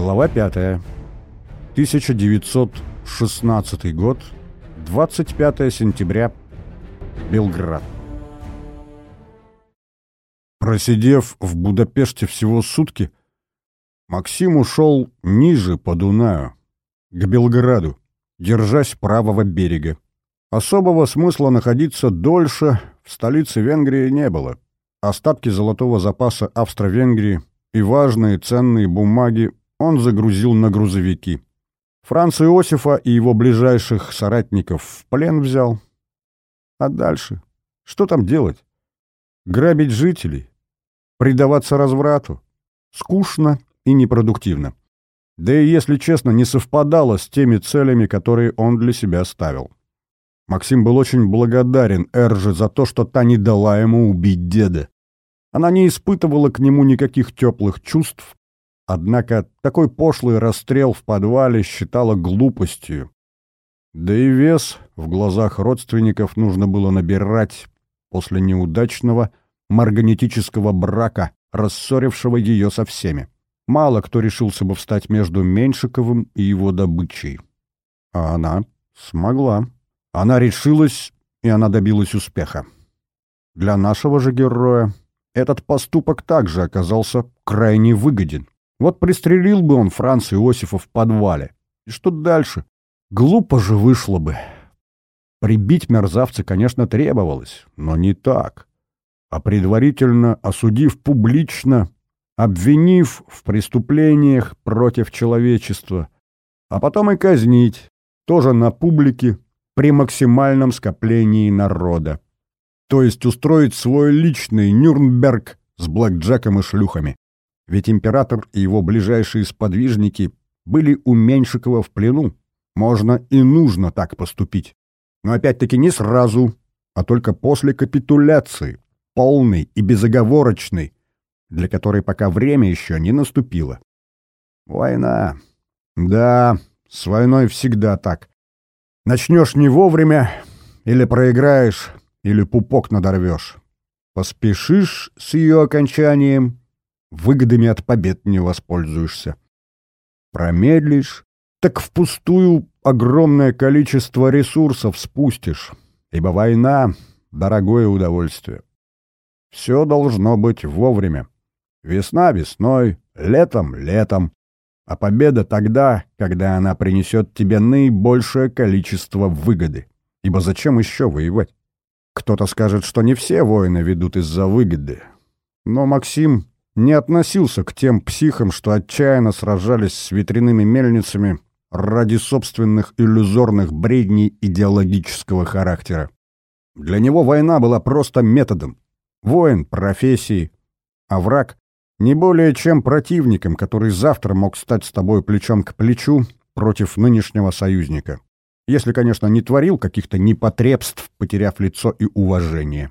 Глава 5. 1916 год. 25 сентября. Белград. Просидев в Будапеште всего сутки, Максим ушел ниже по Дунаю, к Белграду, держась правого берега. Особого смысла находиться дольше в столице Венгрии не было. Остатки золотого запаса Австро-Венгрии и важные ценные бумаги он загрузил на грузовики. Франца Иосифа и его ближайших соратников в плен взял. А дальше? Что там делать? Грабить жителей? Предаваться разврату? Скучно и непродуктивно. Да и, если честно, не совпадало с теми целями, которые он для себя ставил. Максим был очень благодарен Эрже за то, что та не дала ему убить деда. Она не испытывала к нему никаких теплых чувств, однако такой пошлый расстрел в подвале считала глупостью. Да и вес в глазах родственников нужно было набирать после неудачного марганетического брака, рассорившего ее со всеми. Мало кто решился бы встать между Меньшиковым и его добычей. А она смогла. Она решилась, и она добилась успеха. Для нашего же героя этот поступок также оказался крайне выгоден. Вот пристрелил бы он Франца Иосифа в подвале. И что дальше? Глупо же вышло бы. Прибить мерзавца, конечно, требовалось, но не так. А предварительно осудив публично обвинив в преступлениях против человечества, а потом и казнить, тоже на публике, при максимальном скоплении народа. То есть устроить свой личный Нюрнберг с блэкджеком и шлюхами. Ведь император и его ближайшие сподвижники были у Меньшикова в плену. Можно и нужно так поступить. Но опять-таки не сразу, а только после капитуляции, полной и безоговорочной, для которой пока время еще не наступило. Война. Да, с войной всегда так. Начнешь не вовремя, или проиграешь, или пупок надорвешь. Поспешишь с ее окончанием, выгодами от побед не воспользуешься. Промедлишь, так впустую огромное количество ресурсов спустишь, ибо война — дорогое удовольствие. Все должно быть вовремя. Весна весной, летом летом. А победа тогда, когда она принесет тебе наибольшее количество выгоды. Ибо зачем еще воевать? Кто-то скажет, что не все войны ведут из-за выгоды. Но Максим не относился к тем психам, что отчаянно сражались с ветряными мельницами ради собственных иллюзорных бредней идеологического характера. Для него война была просто методом. Воин — профессией, а враг не более чем противником, который завтра мог стать с тобой плечом к плечу против нынешнего союзника. Если, конечно, не творил каких-то непотребств, потеряв лицо и уважение.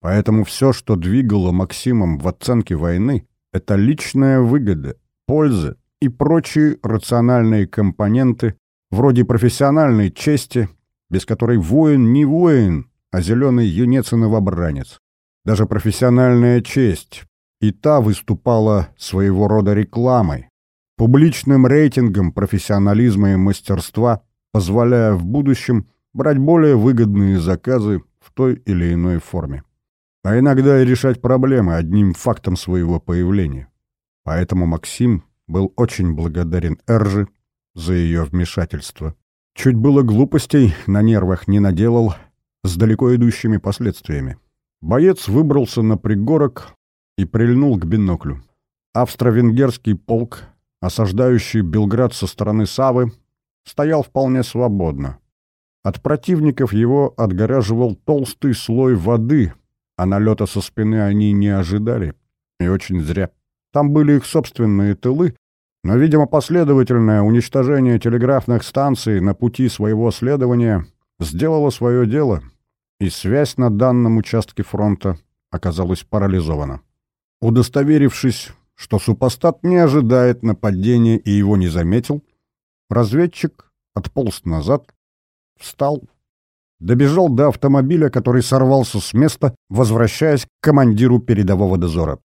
Поэтому все, что двигало Максимом в оценке войны, это личная выгода, польза и прочие рациональные компоненты, вроде профессиональной чести, без которой воин не воин, а зеленый юнец и новобранец. Даже профессиональная честь, и та выступала своего рода рекламой, публичным рейтингом профессионализма и мастерства, позволяя в будущем брать более выгодные заказы в той или иной форме. А иногда и решать проблемы одним фактом своего появления. Поэтому Максим был очень благодарен Эржи за ее вмешательство. Чуть было глупостей на нервах не наделал с далеко идущими последствиями. Боец выбрался на пригорок, и прильнул к биноклю. Австро-венгерский полк, осаждающий Белград со стороны Савы, стоял вполне свободно. От противников его отгораживал толстый слой воды, а налета со спины они не ожидали. И очень зря. Там были их собственные тылы, но, видимо, последовательное уничтожение телеграфных станций на пути своего следования сделало свое дело, и связь на данном участке фронта оказалась парализована. Удостоверившись, что супостат не ожидает нападения и его не заметил, разведчик отполз назад, встал, добежал до автомобиля, который сорвался с места, возвращаясь к командиру передового дозора.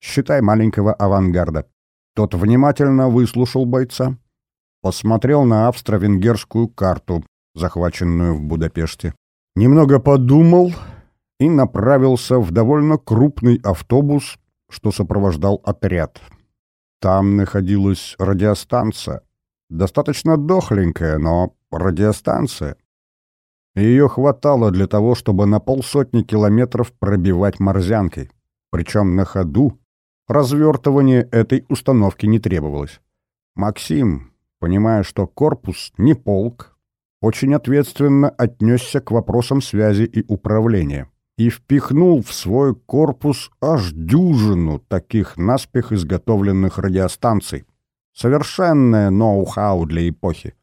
Считай маленького авангарда. Тот внимательно выслушал бойца, посмотрел на австро-венгерскую карту, захваченную в Будапеште, немного подумал и направился в довольно крупный автобус, что сопровождал отряд. Там находилась радиостанция, достаточно дохленькая, но радиостанция. Ее хватало для того, чтобы на полсотни километров пробивать морзянкой. Причем на ходу развертывание этой установки не требовалось. Максим, понимая, что корпус не полк, очень ответственно отнесся к вопросам связи и управления и впихнул в свой корпус аж дюжину таких наспех изготовленных радиостанций. Совершенное ноу-хау для эпохи.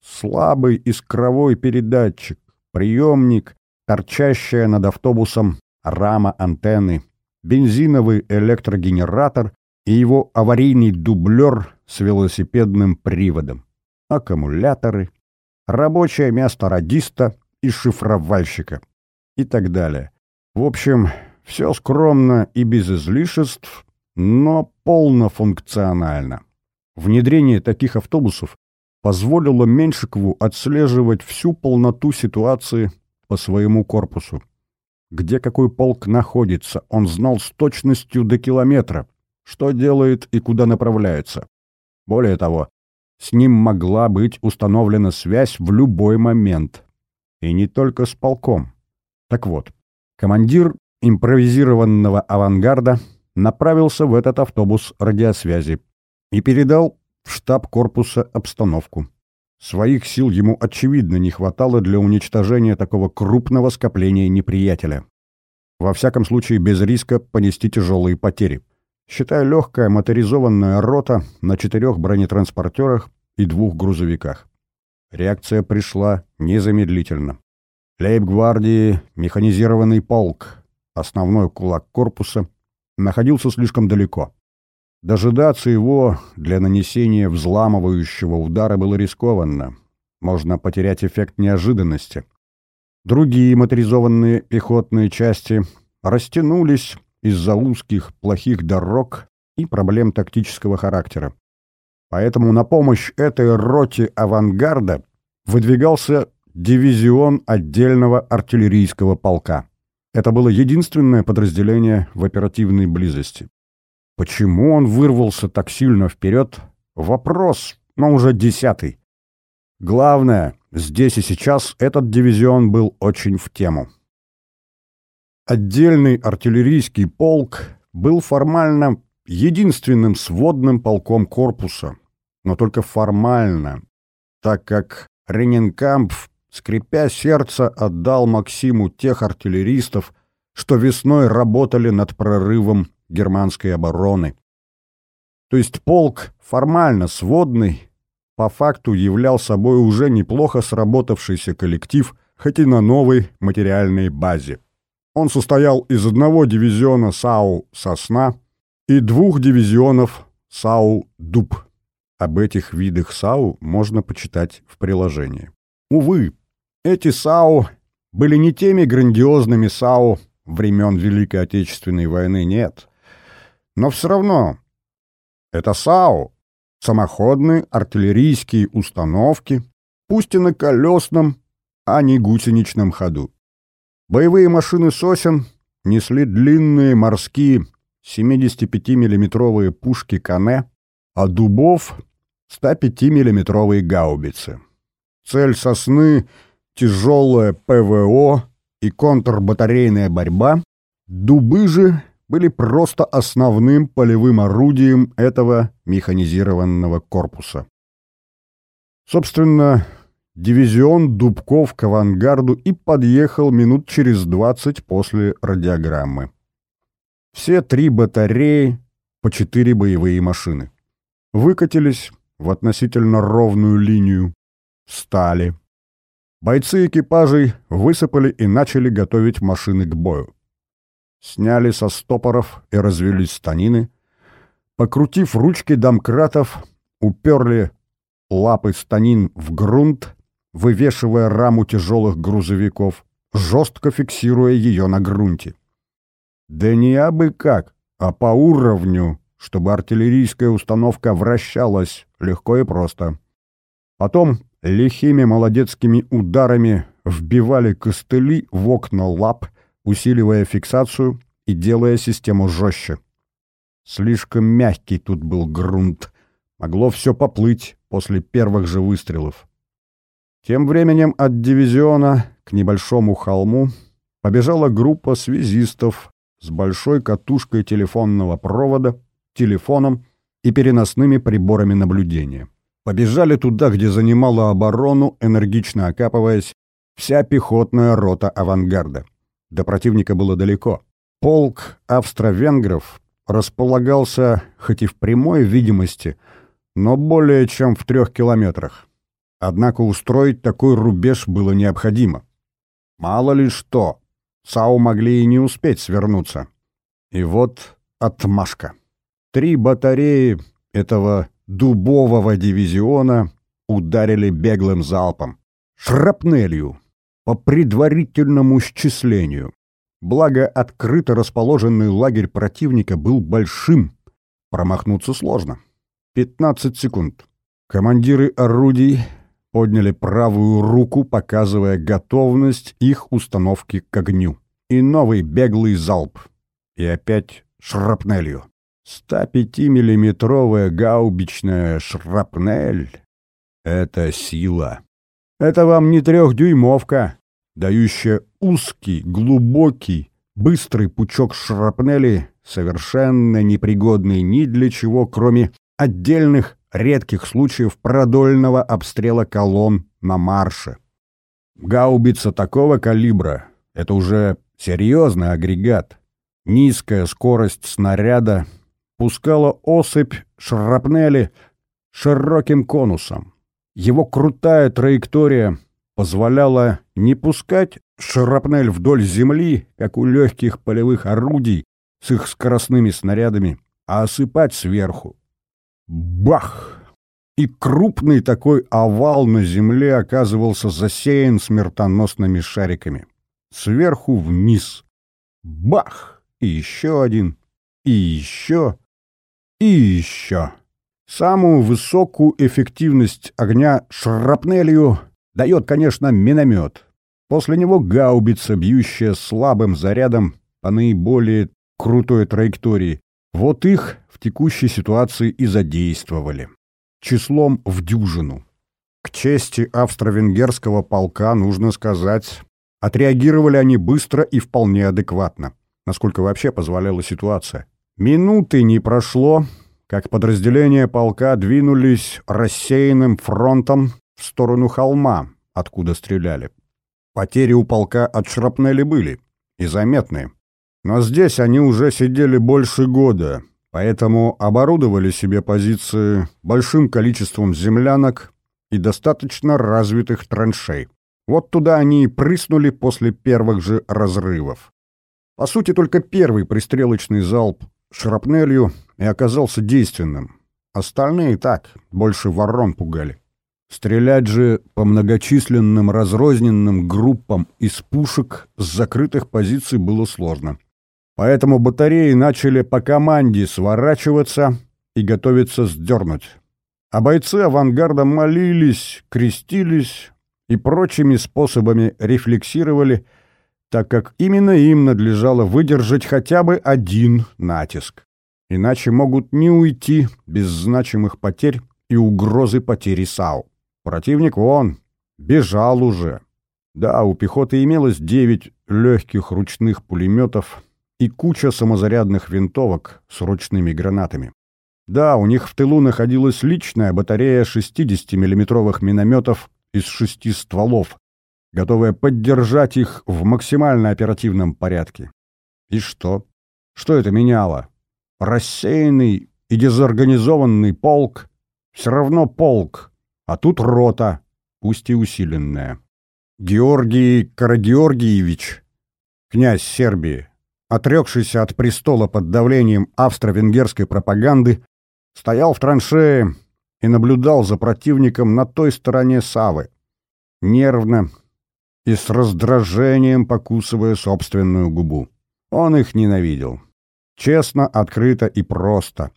Слабый искровой передатчик, приемник, торчащая над автобусом рама антенны, бензиновый электрогенератор и его аварийный дублер с велосипедным приводом, аккумуляторы, рабочее место радиста и шифровальщика и так далее. В общем, все скромно и без излишеств, но полнофункционально. Внедрение таких автобусов позволило Меньшикову отслеживать всю полноту ситуации по своему корпусу. Где какой полк находится, он знал с точностью до километра, что делает и куда направляется. Более того, с ним могла быть установлена связь в любой момент. И не только с полком. Так вот, командир импровизированного авангарда направился в этот автобус радиосвязи и передал в штаб корпуса обстановку. Своих сил ему, очевидно, не хватало для уничтожения такого крупного скопления неприятеля. Во всяком случае, без риска понести тяжелые потери. Считая легкая моторизованная рота на четырех бронетранспортерах и двух грузовиках. Реакция пришла незамедлительно. Лейб-гвардии механизированный полк, основной кулак корпуса, находился слишком далеко. Дожидаться его для нанесения взламывающего удара было рискованно. Можно потерять эффект неожиданности. Другие моторизованные пехотные части растянулись из-за узких, плохих дорог и проблем тактического характера. Поэтому на помощь этой роте авангарда выдвигался дивизион отдельного артиллерийского полка. Это было единственное подразделение в оперативной близости. Почему он вырвался так сильно вперед? Вопрос, но уже десятый. Главное, здесь и сейчас этот дивизион был очень в тему. Отдельный артиллерийский полк был формально единственным сводным полком корпуса, но только формально, так как Рененкампф, скрипя сердце, отдал Максиму тех артиллеристов, что весной работали над прорывом германской обороны. То есть полк формально сводный, по факту являл собой уже неплохо сработавшийся коллектив, хоть и на новой материальной базе. Он состоял из одного дивизиона САУ «Сосна» и двух дивизионов САУ «Дуб». Об этих видах САУ можно почитать в приложении. Увы, эти САУ были не теми грандиозными САУ времен Великой Отечественной войны, нет. Но все равно это САУ, самоходные артиллерийские установки, пусть и на колесном, а не гусеничном ходу. Боевые машины сосен несли длинные морские 75 миллиметровые пушки Кане, а дубов — 105 миллиметровые гаубицы. Цель сосны — тяжелое ПВО и контрбатарейная борьба, дубы же были просто основным полевым орудием этого механизированного корпуса. Собственно, дивизион Дубков к авангарду и подъехал минут через двадцать после радиограммы. Все три батареи по четыре боевые машины. Выкатились в относительно ровную линию, стали. Бойцы экипажей высыпали и начали готовить машины к бою сняли со стопоров и развели станины, покрутив ручки домкратов, уперли лапы станин в грунт, вывешивая раму тяжелых грузовиков, жестко фиксируя ее на грунте. Да не абы как, а по уровню, чтобы артиллерийская установка вращалась легко и просто. Потом лихими молодецкими ударами вбивали костыли в окна лап, усиливая фиксацию и делая систему жестче. Слишком мягкий тут был грунт. Могло все поплыть после первых же выстрелов. Тем временем от дивизиона к небольшому холму побежала группа связистов с большой катушкой телефонного провода, телефоном и переносными приборами наблюдения. Побежали туда, где занимала оборону, энергично окапываясь, вся пехотная рота авангарда. До противника было далеко. Полк австро-венгров располагался, хоть и в прямой видимости, но более чем в трех километрах. Однако устроить такой рубеж было необходимо. Мало ли что, САУ могли и не успеть свернуться. И вот отмашка. Три батареи этого дубового дивизиона ударили беглым залпом. Шрапнелью, по предварительному счислению. Благо, открыто расположенный лагерь противника был большим. Промахнуться сложно. 15 секунд. Командиры орудий подняли правую руку, показывая готовность их установки к огню. И новый беглый залп. И опять шрапнелью. 105-миллиметровая гаубичная шрапнель — это сила. Это вам не трехдюймовка, дающая узкий, глубокий, быстрый пучок шрапнели, совершенно непригодный ни для чего, кроме отдельных редких случаев продольного обстрела колонн на марше. Гаубица такого калибра — это уже серьезный агрегат. Низкая скорость снаряда пускала осыпь шрапнели широким конусом. Его крутая траектория позволяла не пускать шрапнель вдоль земли, как у легких полевых орудий с их скоростными снарядами, а осыпать сверху. Бах! И крупный такой овал на земле оказывался засеян смертоносными шариками. Сверху вниз. Бах! И еще один. И еще. И еще. Самую высокую эффективность огня шрапнелью дает, конечно, миномет. После него гаубица, бьющая слабым зарядом по наиболее крутой траектории. Вот их в текущей ситуации и задействовали. Числом в дюжину. К чести австро-венгерского полка, нужно сказать, отреагировали они быстро и вполне адекватно, насколько вообще позволяла ситуация. Минуты не прошло, как подразделения полка двинулись рассеянным фронтом в сторону холма, откуда стреляли. Потери у полка от шрапнели были, и заметные. Но здесь они уже сидели больше года, поэтому оборудовали себе позиции большим количеством землянок и достаточно развитых траншей. Вот туда они и прыснули после первых же разрывов. По сути, только первый пристрелочный залп шрапнелью и оказался действенным. Остальные так, больше ворон пугали. Стрелять же по многочисленным разрозненным группам из пушек с закрытых позиций было сложно. Поэтому батареи начали по команде сворачиваться и готовиться сдернуть. А бойцы авангарда молились, крестились и прочими способами рефлексировали, так как именно им надлежало выдержать хотя бы один натиск. Иначе могут не уйти без значимых потерь и угрозы потери САУ. Противник вон, бежал уже. Да, у пехоты имелось девять легких ручных пулеметов и куча самозарядных винтовок с ручными гранатами. Да, у них в тылу находилась личная батарея 60-миллиметровых минометов из шести стволов, готовая поддержать их в максимально оперативном порядке. И что? Что это меняло? Рассеянный и дезорганизованный полк все равно полк, а тут рота, пусть и усиленная. Георгий Карагеоргиевич, князь Сербии, отрекшийся от престола под давлением австро-венгерской пропаганды, стоял в траншее и наблюдал за противником на той стороне Савы, нервно и с раздражением покусывая собственную губу. Он их ненавидел. Честно, открыто и просто.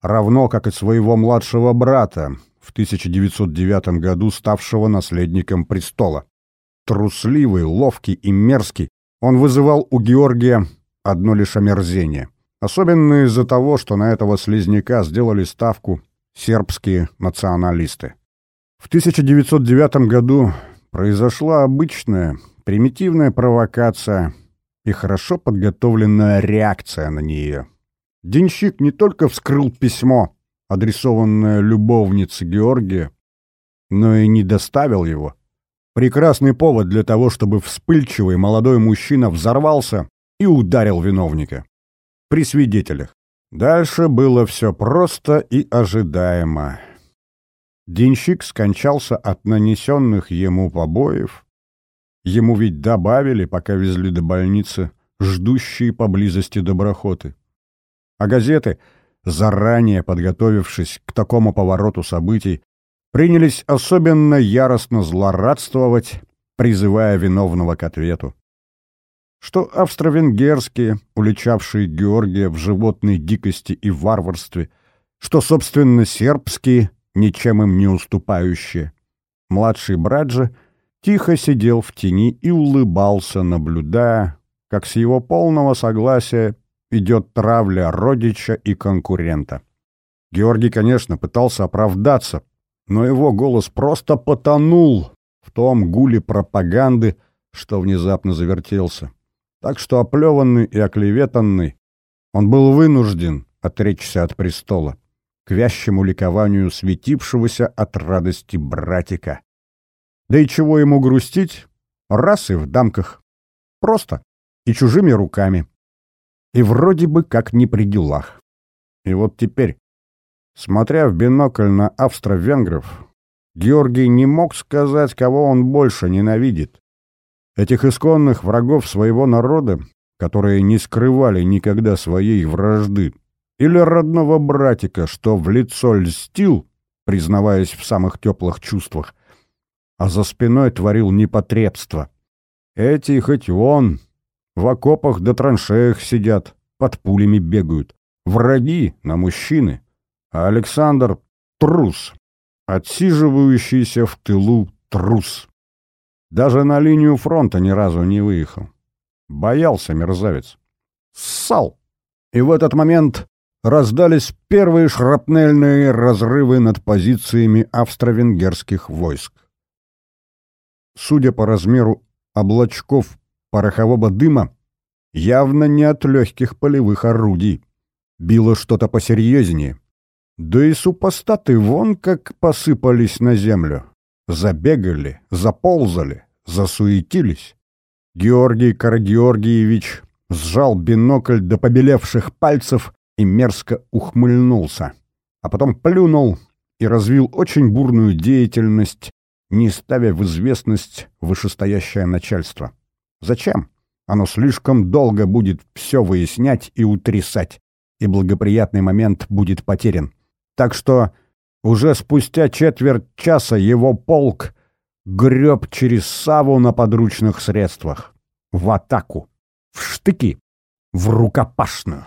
равно как и своего младшего брата, в 1909 году ставшего наследником престола. Трусливый, ловкий и мерзкий, он вызывал у Георгия одно лишь омерзение. Особенно из-за того, что на этого слизняка сделали ставку сербские националисты. В 1909 году произошла обычная, примитивная провокация и хорошо подготовленная реакция на нее. Денщик не только вскрыл письмо, адресованное любовнице Георгия, но и не доставил его. Прекрасный повод для того, чтобы вспыльчивый молодой мужчина взорвался и ударил виновника. При свидетелях. Дальше было все просто и ожидаемо. Денщик скончался от нанесенных ему побоев. Ему ведь добавили, пока везли до больницы, ждущие поблизости доброхоты. А газеты, заранее подготовившись к такому повороту событий, принялись особенно яростно злорадствовать, призывая виновного к ответу. Что австро-венгерские, уличавшие Георгия в животной дикости и варварстве, что, собственно, сербские, ничем им не уступающие. Младший брат же тихо сидел в тени и улыбался, наблюдая, как с его полного согласия идет травля родича и конкурента. Георгий, конечно, пытался оправдаться, но его голос просто потонул в том гуле пропаганды, что внезапно завертелся. Так что оплеванный и оклеветанный, он был вынужден отречься от престола, к вящему ликованию светившегося от радости братика. Да и чего ему грустить? Раз и в дамках. Просто. И чужими руками. И вроде бы как не при делах. И вот теперь, смотря в бинокль на австро-венгров, Георгий не мог сказать, кого он больше ненавидит. Этих исконных врагов своего народа, которые не скрывали никогда своей вражды, или родного братика, что в лицо льстил, признаваясь в самых теплых чувствах, а за спиной творил непотребство. Эти хоть он, в окопах да траншеях сидят, под пулями бегают. Враги на мужчины. А Александр — трус. Отсиживающийся в тылу трус. Даже на линию фронта ни разу не выехал. Боялся мерзавец. Ссал. И в этот момент раздались первые шрапнельные разрывы над позициями австро-венгерских войск. Судя по размеру облачков порохового дыма явно не от легких полевых орудий. Било что-то посерьезнее. Да и супостаты вон как посыпались на землю. Забегали, заползали, засуетились. Георгий Карагеоргиевич сжал бинокль до побелевших пальцев и мерзко ухмыльнулся. А потом плюнул и развил очень бурную деятельность, не ставя в известность вышестоящее начальство. Зачем? Оно слишком долго будет все выяснять и утрясать, и благоприятный момент будет потерян. Так что уже спустя четверть часа его полк греб через Саву на подручных средствах. В атаку. В штыки. В рукопашную.